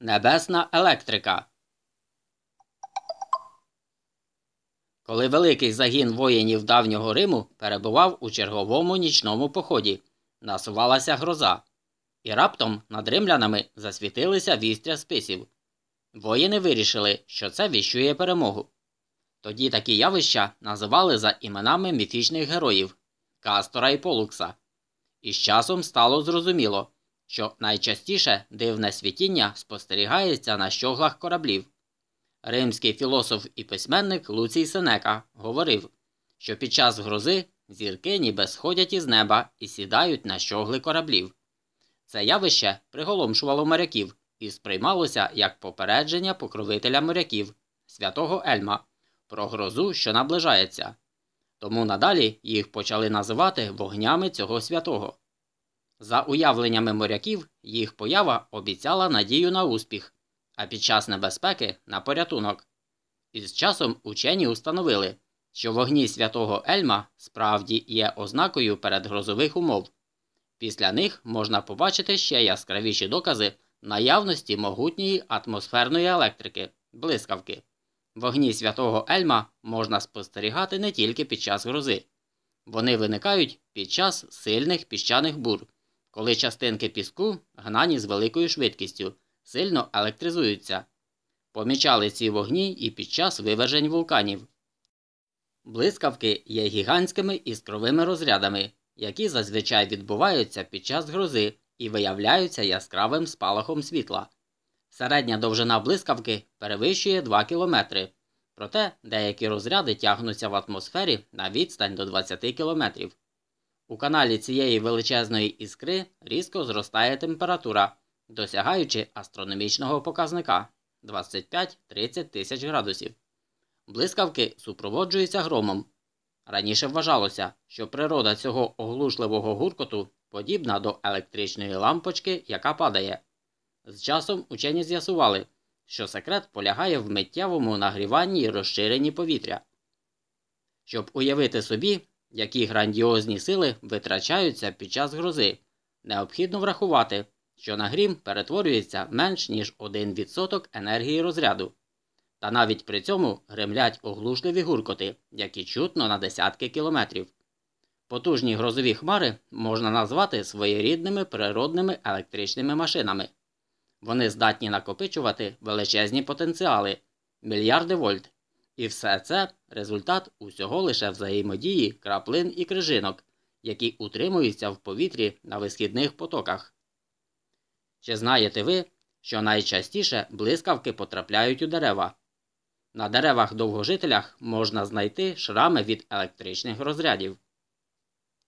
Небесна електрика. Коли великий загін воїнів давнього Риму перебував у черговому нічному поході, насувалася гроза, і раптом над римлянами засвітилися вістря списів. Воїни вирішили, що це віщує перемогу. Тоді такі явища називали за іменами міфічних героїв Кастора і Полукса. І з часом стало зрозуміло, що найчастіше дивне світіння спостерігається на щоглах кораблів. Римський філософ і письменник Луцій Сенека говорив, що під час грози зірки ніби сходять із неба і сідають на щогли кораблів. Це явище приголомшувало моряків і сприймалося як попередження покровителя моряків, святого Ельма, про грозу, що наближається. Тому надалі їх почали називати вогнями цього святого. За уявленнями моряків, їх поява обіцяла надію на успіх, а під час небезпеки на порятунок. І з часом учені установили, що вогні святого Ельма справді є ознакою передгрозових умов. Після них можна побачити ще яскравіші докази наявності могутньої атмосферної електрики, блискавки. Вогні святого Ельма можна спостерігати не тільки під час грози. Вони виникають під час сильних піщаних бур, коли частинки піску, гнані з великою швидкістю, сильно електризуються. Помічали ці вогні і під час вивержень вулканів. Блискавки є гігантськими іскровими розрядами, які зазвичай відбуваються під час грози і виявляються яскравим спалахом світла. Середня довжина блискавки перевищує 2 км, проте деякі розряди тягнуться в атмосфері на відстань до 20 км. У каналі цієї величезної іскри різко зростає температура, досягаючи астрономічного показника 25-30 тисяч градусів. Блискавки супроводжуються громом. Раніше вважалося, що природа цього оглушливого гуркоту подібна до електричної лампочки, яка падає. З часом учені з'ясували, що секрет полягає в миттєвому нагріванні і розширенні повітря. Щоб уявити собі, які грандіозні сили витрачаються під час грози, необхідно врахувати, що нагрім перетворюється менш ніж 1% енергії розряду. Та навіть при цьому гремлять оглушливі гуркоти, які чутно на десятки кілометрів. Потужні грозові хмари можна назвати своєрідними природними електричними машинами. Вони здатні накопичувати величезні потенціали мільярди вольт. І все це результат усього лише взаємодії краплин і крижинок, які утримуються в повітрі на висхідних потоках. Чи знаєте ви, що найчастіше блискавки потрапляють у дерева? На деревах довгожителях можна знайти шрами від електричних розрядів.